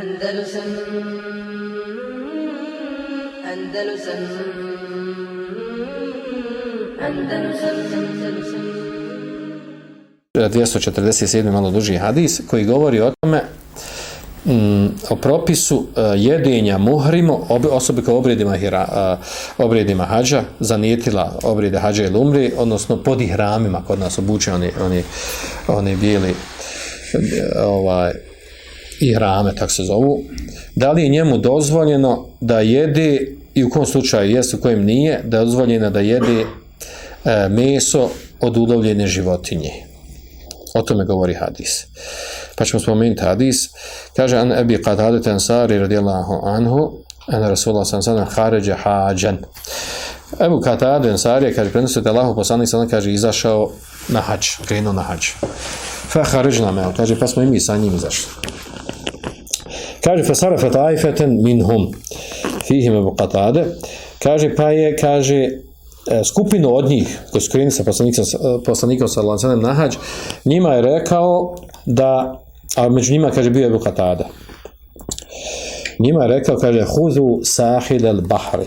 Andalusam Andalusam Andalusam Andalusam 247. malo duži hadis koji govori o tome mm, o propisu uh, jedenja muhrimo ob, osobi kao obredima, hira, e, obredima hađa zanijetila obrede hađa ili umri odnosno pod ihramima kod nas obuče oni, oni, oni bijeli e, ovaj, ihrame tak se zovu da li je njemu dozvoljeno da jede i u kom slučaju jest u kojem nije da je dozvoljeno da jede e, meso od ulovljene životinje O tome govori hadis. Pa ćemo spomenuti hadis. Kaže, an ebi qatadet ansari radijallahu anhu, an Rasulullah sam sadam haređe hađan. Ebu qatadet ansari, kaže, prenosio te Allahu poslanik sadam, kaže, izašao na hađ, krenuo na hađ. Fa haređna me, kaže, pa smo i mi sa njim izašli. Kaže, fa sara fatajfeten minhum, fihim ebu qatade, kaže, pa je, kaže, e, skupinu od njih koji su krenili sa poslanikom, e, poslanikom sa Lansanem Nahađ, njima je rekao da, a među njima kaže bio je Bukatada. Njima je rekao, kaže, huzu sahil el bahri,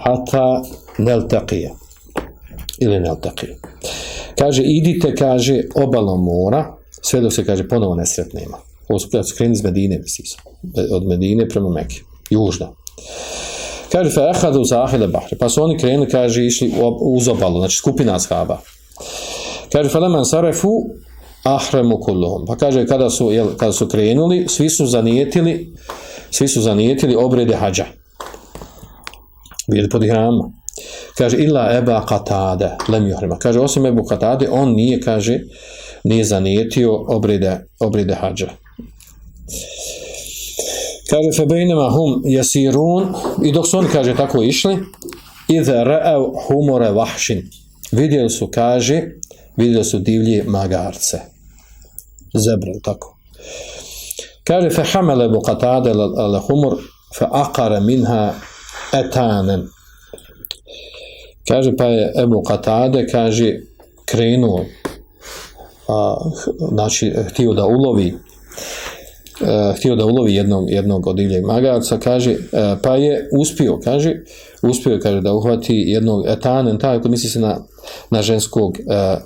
hata neltaqije. Ili neltaqije. Kaže, idite, kaže, obalom mora, sve dok se, kaže, ponovo nesretnima. Ovo su krenuli iz Medine, misli e, od Medine prema Mekke, južno. Kaže, fe ehadu zahile bahre. Pa su oni krenuli, kaže, išli uz obalu, znači skupina ashaba. Kaže, fe lemen sarefu ahremu kullum. Pa kaže, kada su, jel, kada su krenuli, svi su zanijetili, svi su zanijetili obrede hađa. Bili pod ihrama. Kaže, illa eba katade, lem juhrima. Kaže, osim ebu katade, on nije, kaže, nije zanijetio obrede, obrede hađa. Kaže, fe bejnema hum jesirun, i dok su oni, kaže, tako išli, idhe re'ev humore vahšin. Vidjeli su, kaže, vidjeli su divlje magarce. Zebre, tako. Kaže, fe hamele bu katade le humor, fe akare minha etanen. Kaže, pa je Ebu Katade, kaže, krenuo, a, znači, htio da ulovi e, htio da ulovi jednog, jednog od divljeg magarca, kaže, e, pa je uspio, kaže, uspio je, kaže, da uhvati jednog etanen, tako misli se na, na ženskog, e,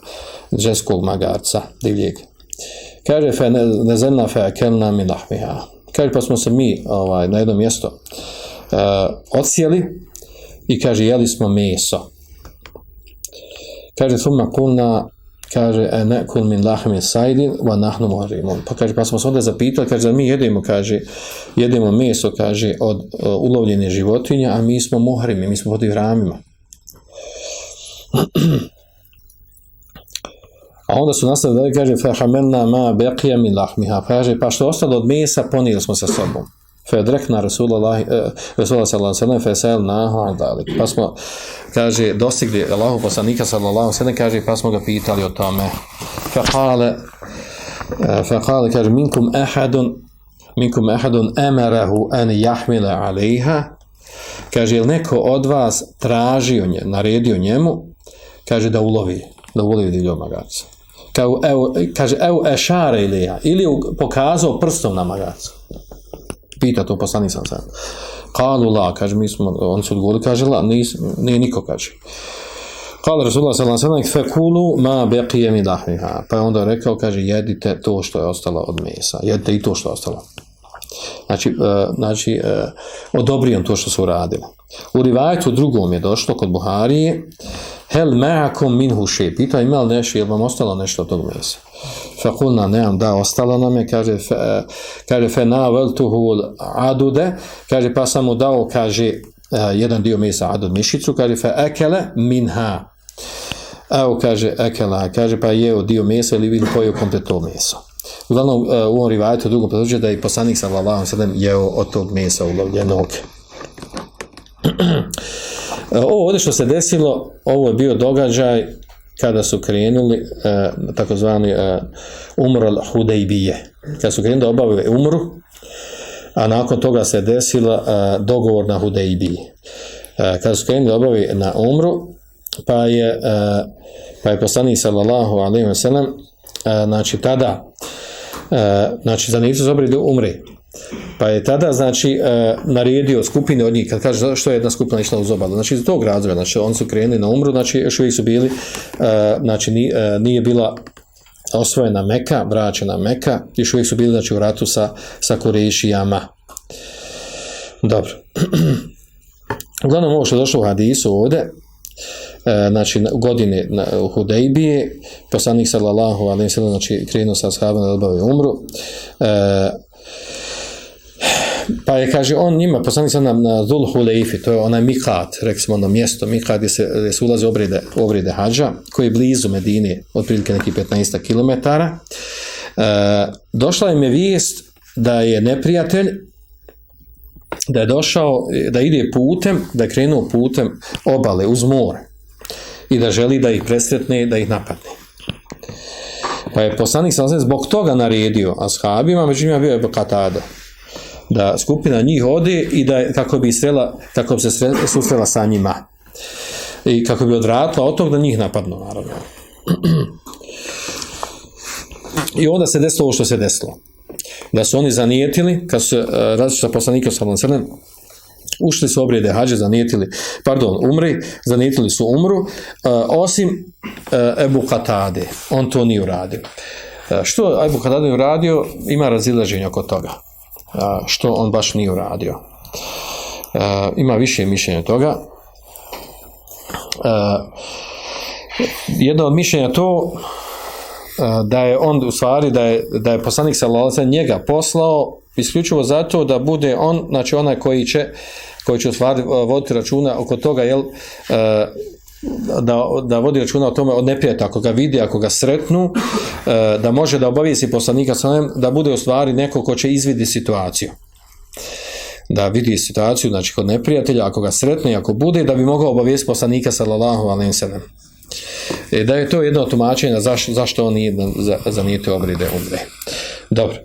ženskog magarca, divljeg. Kaže, fe ne, ne zelna fe akelna mi lahmiha. Kaže, pa smo se mi ovaj, na jedno mjesto uh, odsjeli i kaže, jeli smo meso. Kaže, thumma kulna kaže e ne kul min lahmi sajdin wa nahnu muhrimun. Pa kaže pa smo se onda zapitali kaže da mi jedemo kaže jedemo meso kaže od uh, ulovljene životinje a mi smo muhrimi mi smo pod ihramima. A onda su nastavili da kaže fa hamelna ma baqiya min lahmiha. Kaže pa što ostalo od mesa ponijeli smo sa sobom. Fedrekna Rasulullah Rasulullah sallallahu sallam, ve sellem fesel nahu adalik. Pa smo kaže dostigli Allahu poslanika sallallahu sallam, ve sellem kaže pa smo ga pitali o tome. Fekale, e, fekale, kaže minkum ahadun minkum ahadun emerahu an yahmila alejha kaže jel neko od vas tražio nje, naredio njemu? Kaže da ulovi da ulovi divljog magarca kao, evo, kaže evo ešare ili ja ili pokazao prstom na magarca pita to poslanik sam sam. Kalu la, kaže, mi smo, oni su odgovorili, kaže, la, nis, nije niko, kaže. Kala Rasulullah sallam sallam, fekulu ma beqije mi lahmiha. Pa je onda rekao, kaže, jedite to što je ostalo od mesa. Jedite i to što je ostalo. Znači, uh, znači e, uh, odobrio to što su uradili. U rivajetu drugom je došlo kod Buharije, hel ma'akum minhu še, Pitao ima li nešto, je vam ostalo nešto od tog mesa? Fakulna, neam, da, ostalo nam je, kaže, fe, e, kaže, fe na veltuhu adude, kaže, pa sam mu dao, kaže, jedan dio mesa adud mišicu, kaže, fe ekele minha. Evo, kaže, ekela, kaže, pa jeo dio mesa ili vidim pojeo kompletno meso. Uglavnom, e, u ovom rivajetu drugom potvrđuje da je poslanik sa Allahom sadem jeo od tog mesa ulovljenog. E, ovo ovdje što se desilo, ovo je bio događaj kada su krenuli eh, takozvani eh, umr al-Hudejbije. Kada su krenuli da obavili umru, a nakon toga se desila eh, dogovor na Hudejbiji. Eh, kada su krenuli da obavili na umru, pa je, eh, pa je poslanik sallallahu alaihi wa sallam, eh, znači tada, E, znači za nisu zobri da umre. Pa je tada, znači, e, naredio skupine od njih, kad kaže što je jedna skupina išla uz obalu, znači iz tog razloga, znači oni su krenuli na umru, znači još uvijek su bili, e, znači e, nije, bila osvojena Meka, vraćena Meka, još uvijek su bili, znači, u ratu sa, sa Kurešijama. Dobro. Uglavnom, ovo što je došlo u hadisu ovdje, E, znači godine na, u Hudejbije, poslanik sallallahu alejhi ve sellem znači krenuo sa ashabima da obave umru, e, pa je, kaže, on njima, poslanik sallam na Dhul Hulejfi, to je onaj Mikat, rekli smo ono mjesto, Mikat gdje se, gdje se ulaze obrede, obrede hađa, koji je blizu Medine, otprilike neki 15 km, e, došla im je vijest da je neprijatelj da je došao, da ide putem, da je krenuo putem obale uz more i da želi da ih presretne, da ih napadne. Pa je poslanik sam zbog toga naredio ashabima, među njima bio je Katada, da skupina njih ode i da kako bi srela, kako bi se susrela sa njima. I kako bi odvratila od tog da njih napadnu, naravno. I onda se desilo ovo što se desilo da su oni zanijetili, kad su uh, različita poslanika sa crnem ušli su obrijede hađe, zanijetili, pardon, umri, zanijetili su umru, uh, osim uh, Ebu Katade, on to nije uradio. Uh, što Ebu Katade uradio, ima razilaženje oko toga, uh, što on baš nije uradio. Uh, ima više mišljenja toga. Uh, jedno od mišljenja to, da je on u stvari da je da je poslanik sallallahu alejhi njega poslao isključivo zato da bude on znači onaj koji će koji će u stvari eh, voditi računa oko toga jel eh, da, da vodi računa o tome od neprijeta, ako ga vidi, ako ga sretnu eh, da može da obavijesi poslanika sallallahu da bude u stvari neko ko će izvidi situaciju. Da vidi situaciju znači kod neprijatelja ako ga sretne ako bude da bi mogao obavijesti poslanika sallallahu alejhi ve sellem E, da je to jedno tumačenje zaš, zašto on nije za, za nije te obride umre. Dobro.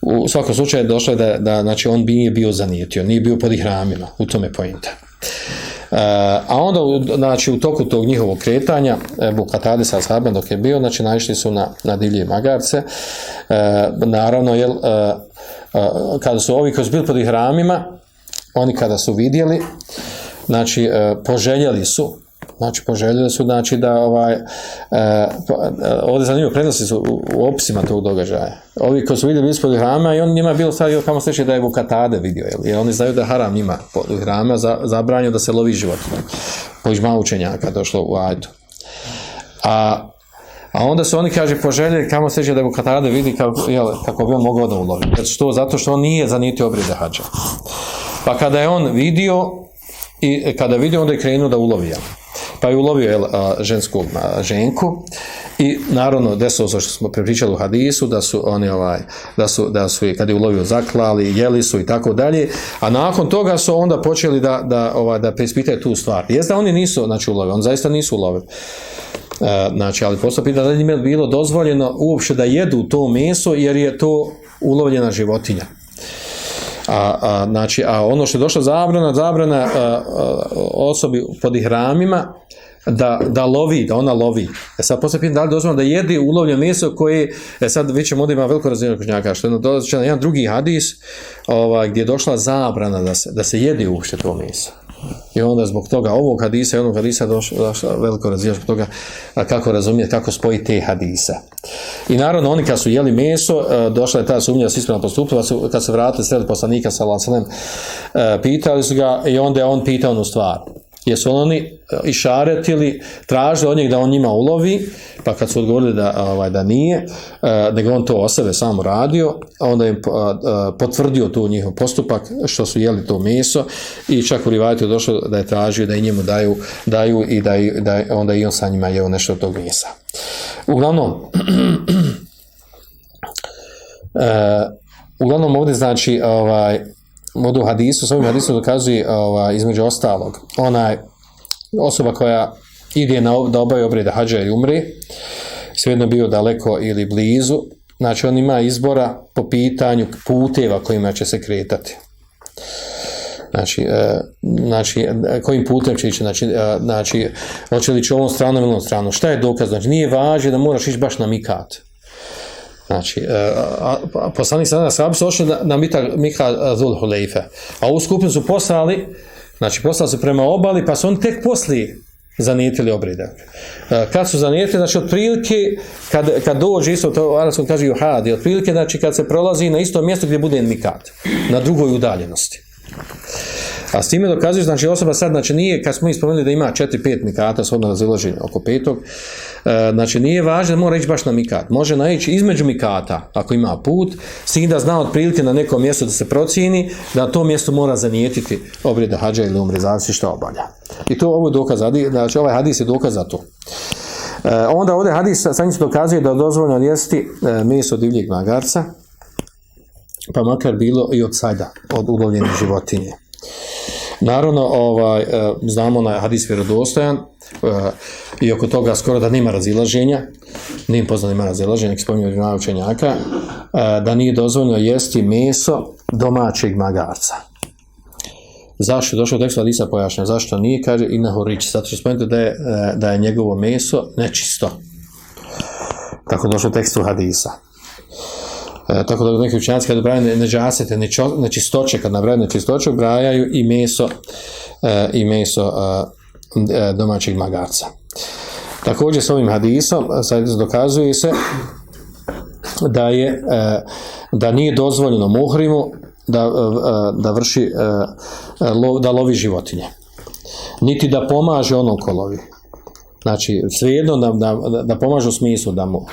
U svakom slučaju došlo je da, da znači, on bi nije bio zanijetio, nije bio pod ihramima, u tome pojenta. E, a onda znači, u toku tog njihovog kretanja Ebu Katade sa Ashabem dok je bio, znači naišli su na, na divlje magarce. E, naravno, jel, e, e kada su ovi koji su bili pod ihramima, oni kada su vidjeli, znači uh, poželjeli su znači poželjeli su znači da ovaj e, pa, e ovdje zanimljivo prenosi su u, u opisima tog događaja ovi koji su vidjeli ispod hrama i on njima bilo stavio kamo sliče da je Vukatade vidio jel? jer oni znaju da haram njima pod hrama za, zabranio da se lovi život po ižma učenjaka došlo u ajdu a A onda su oni, kaže, poželjeli kamo sliče da je Vukatade vidi kako, jel, kako bi on mogao da ulovi. Zato što, zato što on nije zanitio obrede hađa. Pa kada je on vidio, i e, kada vidio, onda je krenuo da ulovi. Jel pa je ulovio jel, a, žensku a, ženku i naravno desilo se što smo prepričali u hadisu da su oni ovaj da su da su kad je ulovio zaklali jeli su i tako dalje a nakon toga su onda počeli da da ovaj da preispitaju tu stvar. Jest da oni nisu znači ulovili on zaista nisu ulovili. E, znači ali posle pita da li bilo dozvoljeno uopšte da jedu to meso jer je to ulovljena životinja? A, a, znači, a ono što je došlo zabrana, zabrana a, a, osobi pod ihramima, da, da lovi, da ona lovi. E sad posle pitan da li dozvoljeno da jede ulovljeno meso koje, e sad vi ćemo ovdje ima veliko razvijenje kućnjaka, što je dođe na jedan drugi hadis ovaj, gdje je došla zabrana da se, da se jede uopšte to meso. I onda zbog toga ovog hadisa i onog hadisa došlo, veliko razvijenje zbog toga kako razumijeti, kako spojiti te hadisa. I naravno oni kad su jeli meso, e, došla je ta sumnja da se ispravno postupila, pa kad se vratili sred poslanika sa Lansanem, e, pitali su ga i onda je on pitao onu stvar jesu oni e, išaretili, tražili od njeg da on njima ulovi, pa kad su odgovorili da, ovaj, da nije, e, nego on to o sebe sam radio, onda im e, potvrdio tu njihov postupak, što su jeli to meso, i čak u rivajtu je došlo da je tražio da i njemu daju, daju i da, da onda i on sa njima jeo nešto od tog mesa. Uglavnom, e, uglavnom ovdje znači, ovaj, modu hadisu, s ovim hadisu dokazuje ova, između ostalog, onaj osoba koja ide na, da obavi obreda hađa i umri, svejedno bio daleko ili blizu, znači on ima izbora po pitanju puteva kojima će se kretati. Znači, e, znači e, kojim putem će ići, znači, e, znači hoće li će ovom stranom ili ovom stranom. Šta je dokaz? Znači, nije važno da moraš ići baš na mikat Znači, e, a, a, poslanik sada na sahabi su ošli na, na Mita, Mika Zul Hulejfe. A ovu skupinu su poslali, znači poslali su prema obali, pa su oni tek poslije zanijetili obrede. E, kad su zanijetili, znači otprilike, kad, kad dođe isto, to arabskom kaže juhadi, otprilike, znači kad se prolazi na isto mjesto gdje bude mikat, na drugoj udaljenosti. A s time dokazuje, znači osoba sad, znači nije, kad smo ispomenuli da ima 4-5 mikata, shodno razilaženje oko petog, e, znači nije važno da mora ići baš na mikat. Može naići između mikata, ako ima put, s tim da zna otprilike na nekom mjestu da se procijeni, da to mjesto mora zanijetiti obreda hađa ili umre, zavisi što obavlja. I to ovo je dokaz, znači ovaj hadis je dokaz za to. E, onda ovdje hadis sa njim dokazuje da je dozvoljeno jesti e, meso divljeg magarca, pa makar bilo i od sada, od ulovljene životinje. Naravno, ovaj, e, znamo na hadis vjerodostojan, e, i oko toga skoro da nema razilaženja, nije poznat ima razilaženja, neki spominju od učenjaka, e, da nije dozvoljeno jesti meso domaćeg magarca. Zašto? Došao tekst Hadisa pojašnja. Zašto nije? Kaže Ina Horić. Zato što spomenuti da je, da je njegovo meso nečisto. Tako došao tekst Hadisa. E, tako da neki učenjaci kad ubrajaju neđasete, nečistoće, kad nabrajaju nečistoće, brajaju i meso, e, i meso e, e domaćeg magarca. Također s ovim hadisom e, sad dokazuje se da je e, da nije dozvoljeno muhrimu da, da vrši da lovi životinje. Niti da pomaže onom ko lovi. Znači, svejedno da, da, da pomaže u smislu da mu,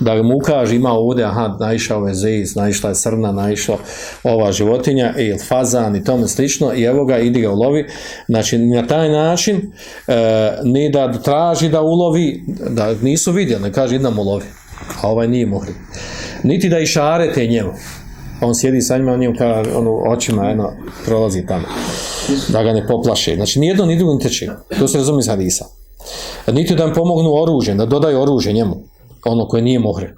da mu ukaže, ima ovdje, aha, naišao je zez, naišla je srna, naišla ova životinja, ili fazan i tome slično, i evo ga, idi ga ulovi. Znači, na taj način, e, ni da traži da ulovi, da nisu vidjeli, ne kaže, idem ulovi, a ovaj nije mogli. Niti da išarete njemu. On sjedi sa njima, on njemu kao ono, očima, jedno, prolazi tamo. Da ga ne poplaše. Znači, nijedno, ni drugo ne teče. To se razumije iz hadisa niti da im pomognu oružje, da dodaju oružje njemu, ono koje nije mohre.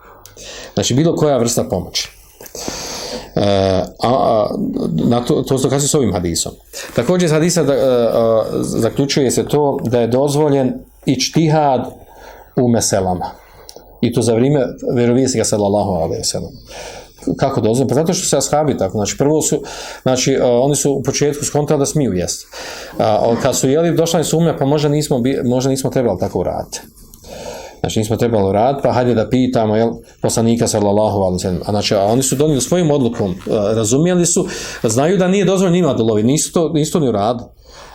Znači, bilo koja vrsta pomoći. E, a, a na to, to se dokazuje s ovim hadisom. Također iz hadisa da, a, a, zaključuje se to da je dozvoljen i čtihad u meselama. I to za vrijeme vjerovijesnika sallallahu alaihi wa sallam kako dozvoljeno? Pa zato što se ashabi tako, znači prvo su, znači uh, oni su u početku skontali da smiju jesti. Uh, kad su jeli, došla im sumnja, pa možda nismo, možda nismo trebali tako uraditi. Znači nismo trebali rad, pa hajde da pitamo, jel, poslanika sallallahu alaihi sallam. A znači, a oni su donijeli svojim odlukom, uh, razumijeli su, znaju da nije dozvoljeno njima da lovi, nisu to, nisu to ni uradili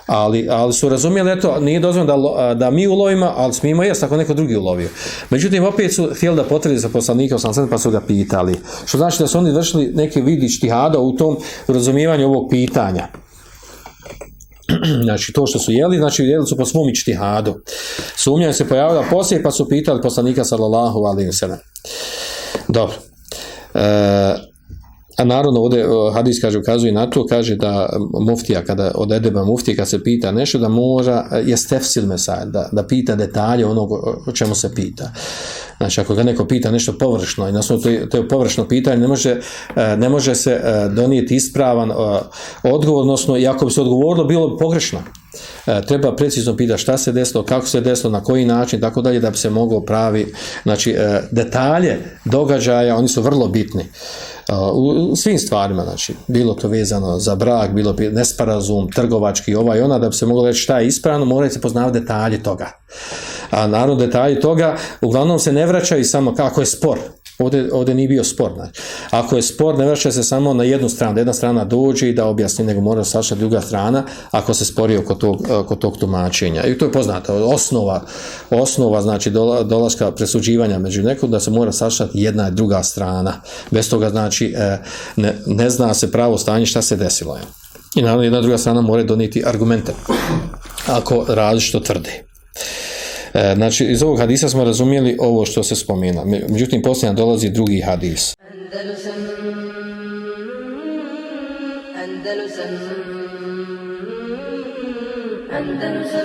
ali, ali su razumijeli, eto, nije dozvoljeno da, da mi ulovimo, ali smijemo jest ako neko drugi ulovio. Međutim, opet su htjeli da potvrdi za poslanika, sam pa su ga pitali. Što znači da su oni vršili neki vidi štihada u tom razumijevanju ovog pitanja. znači, to što su jeli, znači, jeli su po svom štihadu. Sumnja se pojavila poslije, pa su pitali poslanika, sallallahu alaihi wa sallam. Dobro. E, A naravno, ovdje e, hadis kaže, ukazuje na to, kaže da muftija, kada od edeba muftija, kad se pita nešto, da mora, e, je stefsil mesaj, da, da pita detalje onog o čemu se pita. Znači, ako ga neko pita nešto površno, i na osnovu to, to je površno pitanje, ne može, e, ne može se e, donijeti ispravan e, odgovor, odnosno, i ako bi se odgovorilo, bilo bi pogrešno. Treba precizno pitati šta se desilo, kako se desilo, na koji način, tako dalje, da bi se moglo pravi, znači, detalje događaja, oni su vrlo bitni u svim stvarima, znači, bilo to vezano za brak, bilo nesporazum, trgovački, ovaj, ona, da bi se moglo reći šta je ispravno, moraju se poznavati detalje toga. A naravno, detalji toga, uglavnom se ne vraćaju samo kako je spor, Ovdje, ovdje nije bio spor. Znači. Ako je spor, ne vraća se samo na jednu stranu, da jedna strana dođe i da objasni, nego mora sašati druga strana, ako se spori oko tog, e, oko tog tumačenja. I to je poznato. Osnova, osnova znači dolaska presuđivanja među nekom, da se mora sašati jedna i druga strana. Bez toga, znači, e, ne, ne zna se pravo stanje šta se desilo. I naravno, jedna druga strana mora doniti argumente ako radi što tvrde. E, znači, iz ovog hadisa smo razumijeli ovo što se spomina. Međutim, posljedno dolazi drugi hadis. Andalusam, Andalusam, Andalusam.